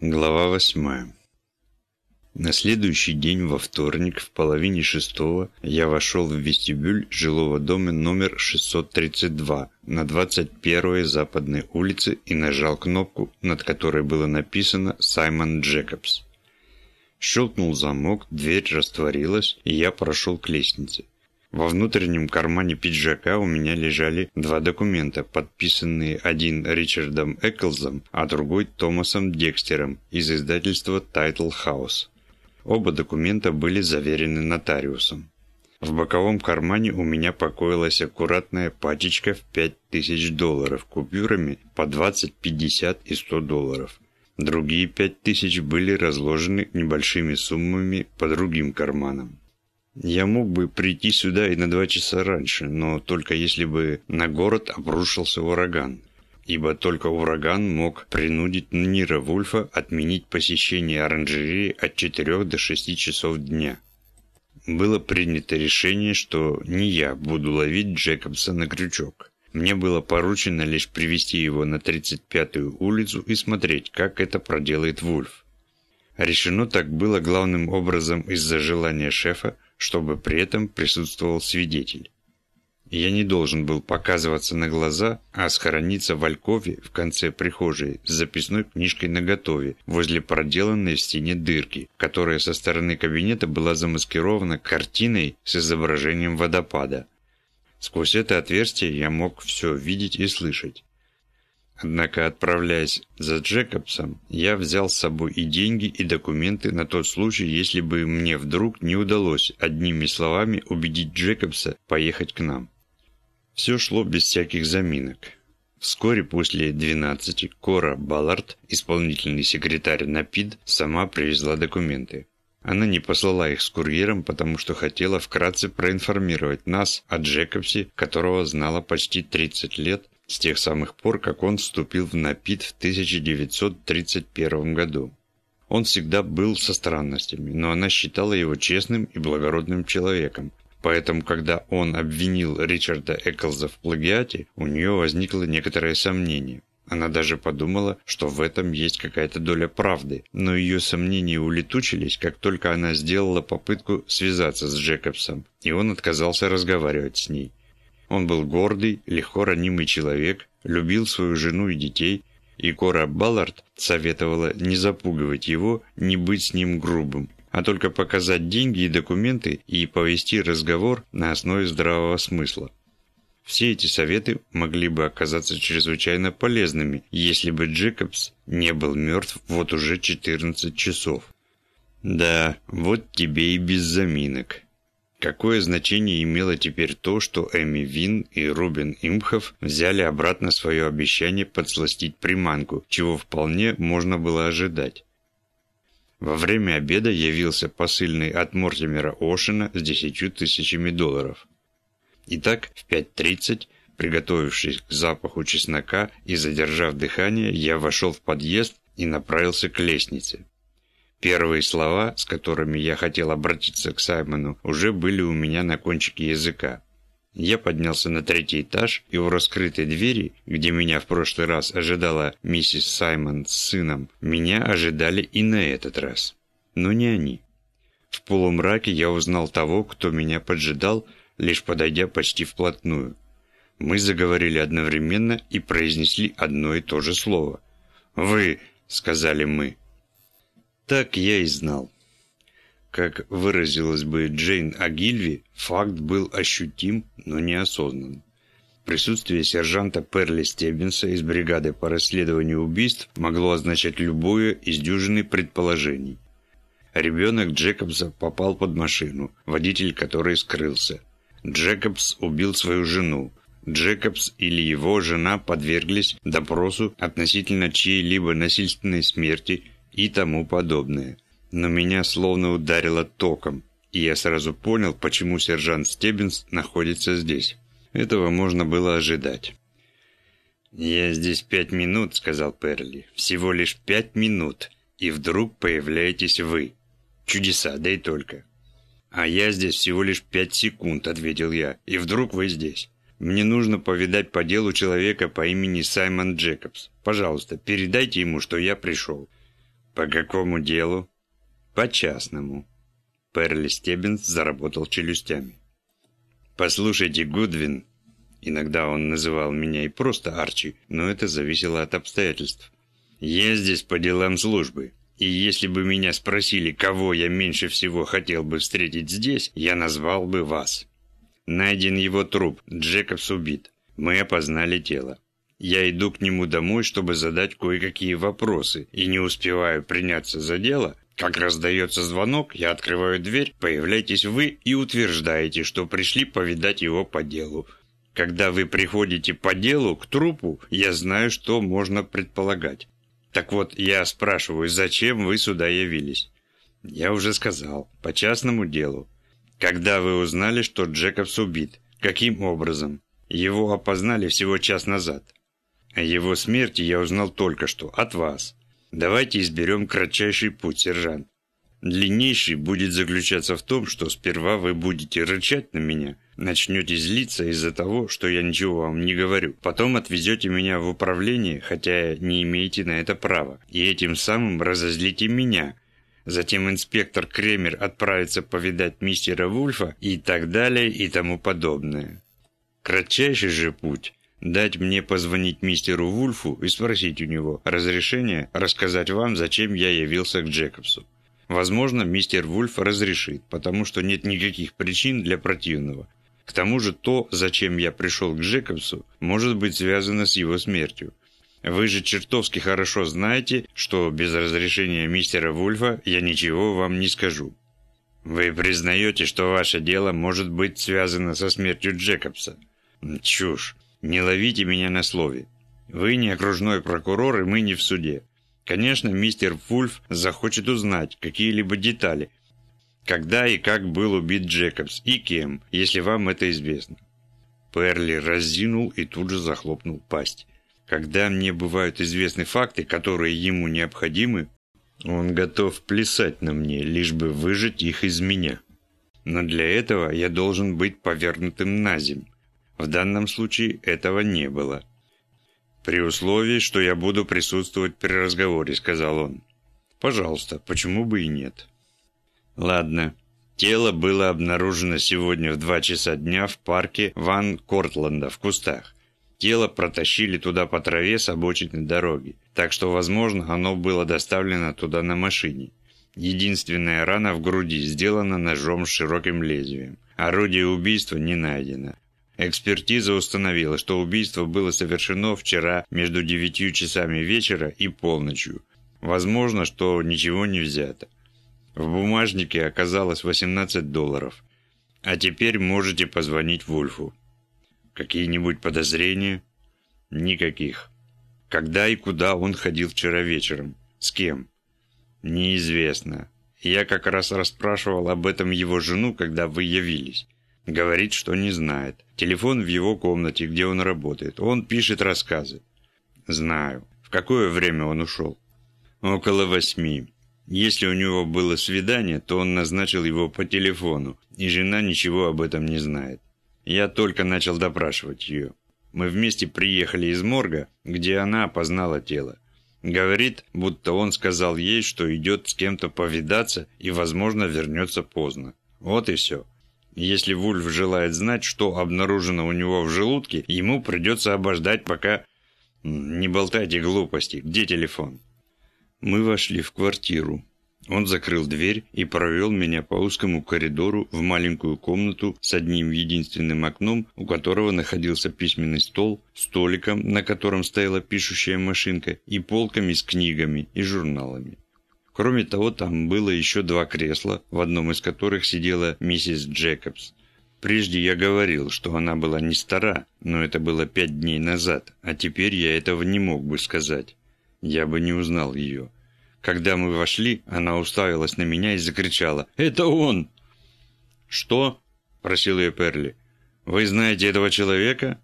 Глава восьмая. На следующий день, во вторник, в половине шестого, я вошел в вестибюль жилого дома номер 632 на 21-й Западной улице и нажал кнопку, над которой было написано «Саймон Джекобс». Щелкнул замок, дверь растворилась, и я прошел к лестнице. Во внутреннем кармане пиджака у меня лежали два документа, подписанные один Ричардом Эклзом, а другой Томасом Декстером из издательства Title House. Оба документа были заверены нотариусом. В боковом кармане у меня покоилась аккуратная пачечка в 5000 долларов купюрами по 20, 50 и 100 долларов. Другие 5000 были разложены небольшими суммами по другим карманам. Я мог бы прийти сюда и на два часа раньше, но только если бы на город обрушился ураган. Ибо только ураган мог принудить Нира Вульфа отменить посещение оранжереи от 4 до 6 часов дня. Было принято решение, что не я буду ловить Джекобса на крючок. Мне было поручено лишь привести его на 35-ю улицу и смотреть, как это проделает Вульф. Решено так было главным образом из-за желания шефа чтобы при этом присутствовал свидетель. Я не должен был показываться на глаза, а схорониться в Алькове в конце прихожей с записной книжкой наготове возле проделанной в стене дырки, которая со стороны кабинета была замаскирована картиной с изображением водопада. Сквозь это отверстие я мог все видеть и слышать. Однако, отправляясь за Джекобсом, я взял с собой и деньги, и документы на тот случай, если бы мне вдруг не удалось одними словами убедить Джекобса поехать к нам. Все шло без всяких заминок. Вскоре после 12 Кора Баллард, исполнительный секретарь НАПИД, сама привезла документы. Она не послала их с курьером, потому что хотела вкратце проинформировать нас о Джекобсе, которого знала почти 30 лет с тех самых пор, как он вступил в НАПИД в 1931 году. Он всегда был со странностями, но она считала его честным и благородным человеком. Поэтому, когда он обвинил Ричарда Эклза в плагиате, у нее возникло некоторое сомнение. Она даже подумала, что в этом есть какая-то доля правды, но ее сомнения улетучились, как только она сделала попытку связаться с Джекобсом, и он отказался разговаривать с ней. Он был гордый, легко ранимый человек, любил свою жену и детей, и Кора Баллард советовала не запугивать его, не быть с ним грубым, а только показать деньги и документы и повести разговор на основе здравого смысла. Все эти советы могли бы оказаться чрезвычайно полезными, если бы Джекобс не был мертв вот уже 14 часов. Да, вот тебе и без заминок. Какое значение имело теперь то, что Эми Вин и Рубин Имхов взяли обратно свое обещание подсластить приманку, чего вполне можно было ожидать. Во время обеда явился посыльный от Мортимера Ошена с десятью тысячами долларов. Итак, в 5.30, приготовившись к запаху чеснока и задержав дыхание, я вошел в подъезд и направился к лестнице. Первые слова, с которыми я хотел обратиться к Саймону, уже были у меня на кончике языка. Я поднялся на третий этаж, и у раскрытой двери, где меня в прошлый раз ожидала миссис Саймон с сыном, меня ожидали и на этот раз. Но не они. В полумраке я узнал того, кто меня поджидал, лишь подойдя почти вплотную. Мы заговорили одновременно и произнесли одно и то же слово. «Вы», — сказали мы, — так я и знал. Как выразилась бы Джейн Агильви, факт был ощутим, но неосознан. Присутствие сержанта Перли Стеббинса из бригады по расследованию убийств могло означать любое из дюжины предположений. Ребенок Джекобса попал под машину, водитель которой скрылся. Джекобс убил свою жену. Джекобс или его жена подверглись допросу относительно чьей-либо насильственной смерти и тому подобное. Но меня словно ударило током, и я сразу понял, почему сержант Стеббинс находится здесь. Этого можно было ожидать. «Я здесь пять минут», — сказал Перли. «Всего лишь пять минут, и вдруг появляетесь вы. Чудеса, да и только». «А я здесь всего лишь пять секунд», — ответил я, — «и вдруг вы здесь». Мне нужно повидать по делу человека по имени Саймон Джекобс. Пожалуйста, передайте ему, что я пришел. «По какому делу?» «По частному». Перли Стеббинс заработал челюстями. «Послушайте, Гудвин...» Иногда он называл меня и просто Арчи, но это зависело от обстоятельств. «Я здесь по делам службы, и если бы меня спросили, кого я меньше всего хотел бы встретить здесь, я назвал бы вас. Найден его труп, Джекобс убит. Мы опознали тело. Я иду к нему домой, чтобы задать кое-какие вопросы, и не успеваю приняться за дело, как раздается звонок, я открываю дверь, появляетесь вы и утверждаете, что пришли повидать его по делу. Когда вы приходите по делу к трупу, я знаю, что можно предполагать. Так вот, я спрашиваю, зачем вы сюда явились? Я уже сказал, по частному делу. Когда вы узнали, что Джекобс убит? Каким образом? Его опознали всего час назад. О его смерти я узнал только что, от вас. Давайте изберем кратчайший путь, сержант. Длиннейший будет заключаться в том, что сперва вы будете рычать на меня, начнете злиться из-за того, что я ничего вам не говорю. Потом отвезете меня в управление, хотя не имеете на это права, и этим самым разозлите меня. Затем инспектор Кремер отправится повидать мистера Вульфа и так далее и тому подобное. Кратчайший же путь дать мне позвонить мистеру Вульфу и спросить у него разрешения рассказать вам, зачем я явился к Джекобсу. Возможно, мистер Вульф разрешит, потому что нет никаких причин для противного. К тому же то, зачем я пришел к Джекобсу, может быть связано с его смертью. Вы же чертовски хорошо знаете, что без разрешения мистера Вульфа я ничего вам не скажу. Вы признаете, что ваше дело может быть связано со смертью Джекобса? Чушь. Не ловите меня на слове. Вы не окружной прокурор, и мы не в суде. Конечно, мистер Вульф захочет узнать какие-либо детали. Когда и как был убит Джекобс, и кем, если вам это известно. Перли разинул и тут же захлопнул пасть. Когда мне бывают известны факты, которые ему необходимы, он готов плясать на мне, лишь бы выжать их из меня. Но для этого я должен быть повернутым на земь. В данном случае этого не было. «При условии, что я буду присутствовать при разговоре», — сказал он. «Пожалуйста, почему бы и нет?» «Ладно. Тело было обнаружено сегодня в два часа дня в парке Ван Кортланда в кустах. Тело протащили туда по траве с обочины дороги, так что, возможно, оно было доставлено туда на машине. Единственная рана в груди сделана ножом с широким лезвием. Орудие убийства не найдено. Экспертиза установила, что убийство было совершено вчера между девятью часами вечера и полночью. Возможно, что ничего не взято. В бумажнике оказалось 18 долларов. А теперь можете позвонить Вульфу. Какие-нибудь подозрения? Никаких. Когда и куда он ходил вчера вечером? С кем? Неизвестно. Я как раз расспрашивал об этом его жену, когда вы явились. Говорит, что не знает. Телефон в его комнате, где он работает. Он пишет рассказы. Знаю. В какое время он ушел? Около восьми. Если у него было свидание, то он назначил его по телефону, и жена ничего об этом не знает. Я только начал допрашивать ее. Мы вместе приехали из морга, где она опознала тело. Говорит, будто он сказал ей, что идет с кем-то повидаться и, возможно, вернется поздно. Вот и все. Если Вульф желает знать, что обнаружено у него в желудке, ему придется обождать, пока... Не болтайте глупости. Где телефон? Мы вошли в квартиру. Он закрыл дверь и провел меня по узкому коридору в маленькую комнату с одним единственным окном, у которого находился письменный стол, столиком, на котором стояла пишущая машинка, и полками с книгами и журналами. Кроме того, там было еще два кресла, в одном из которых сидела миссис Джекобс. Прежде я говорил, что она была не стара, но это было пять дней назад, а теперь я этого не мог бы сказать. Я бы не узнал ее. Когда мы вошли, она уставилась на меня и закричала «Это он!» «Что?» – просил ее Перли. «Вы знаете этого человека?»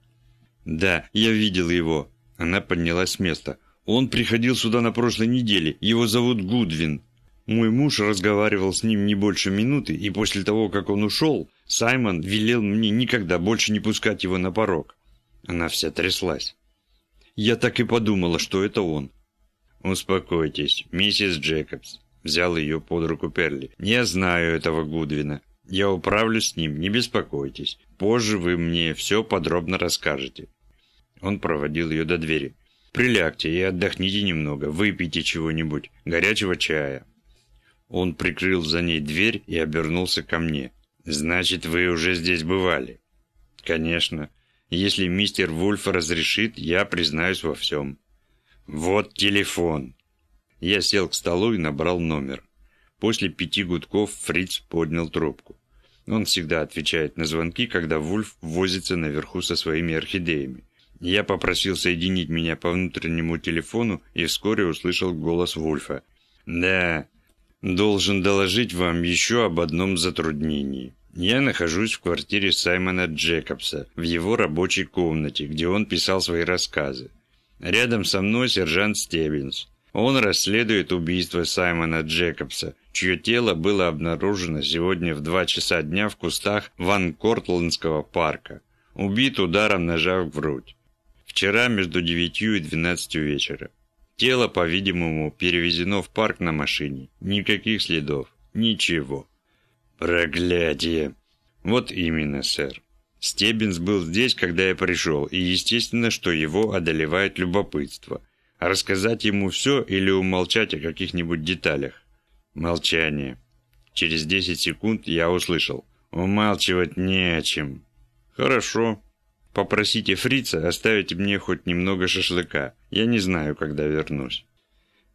«Да, я видел его». Она поднялась с места. Он приходил сюда на прошлой неделе. Его зовут Гудвин. Мой муж разговаривал с ним не больше минуты, и после того, как он ушел, Саймон велел мне никогда больше не пускать его на порог. Она вся тряслась. Я так и подумала, что это он. «Успокойтесь, миссис Джекобс», – взял ее под руку Перли. «Я знаю этого Гудвина. Я управлюсь с ним, не беспокойтесь. Позже вы мне все подробно расскажете». Он проводил ее до двери. «Прилягте и отдохните немного, выпейте чего-нибудь, горячего чая». Он прикрыл за ней дверь и обернулся ко мне. «Значит, вы уже здесь бывали?» «Конечно. Если мистер Вульф разрешит, я признаюсь во всем». «Вот телефон». Я сел к столу и набрал номер. После пяти гудков Фриц поднял трубку. Он всегда отвечает на звонки, когда Вульф возится наверху со своими орхидеями. Я попросил соединить меня по внутреннему телефону и вскоре услышал голос Вульфа. «Да, должен доложить вам еще об одном затруднении. Я нахожусь в квартире Саймона Джекобса, в его рабочей комнате, где он писал свои рассказы. Рядом со мной сержант Стеббинс. Он расследует убийство Саймона Джекобса, чье тело было обнаружено сегодня в 2 часа дня в кустах Ван Кортландского парка. Убит ударом ножа в грудь. Вчера между 9 и 12 вечера. Тело, по-видимому, перевезено в парк на машине. Никаких следов. Ничего. Проклятие. Вот именно, сэр. Стеббинс был здесь, когда я пришел, и естественно, что его одолевает любопытство. Рассказать ему все или умолчать о каких-нибудь деталях? Молчание. Через 10 секунд я услышал. Умалчивать не о чем. Хорошо. Попросите фрица оставить мне хоть немного шашлыка. Я не знаю, когда вернусь.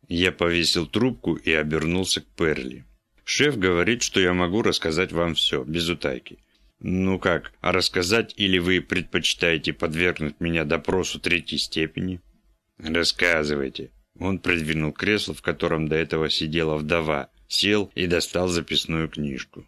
Я повесил трубку и обернулся к Перли. Шеф говорит, что я могу рассказать вам все, без утайки. Ну как, а рассказать или вы предпочитаете подвергнуть меня допросу третьей степени? Рассказывайте. Он придвинул кресло, в котором до этого сидела вдова, сел и достал записную книжку.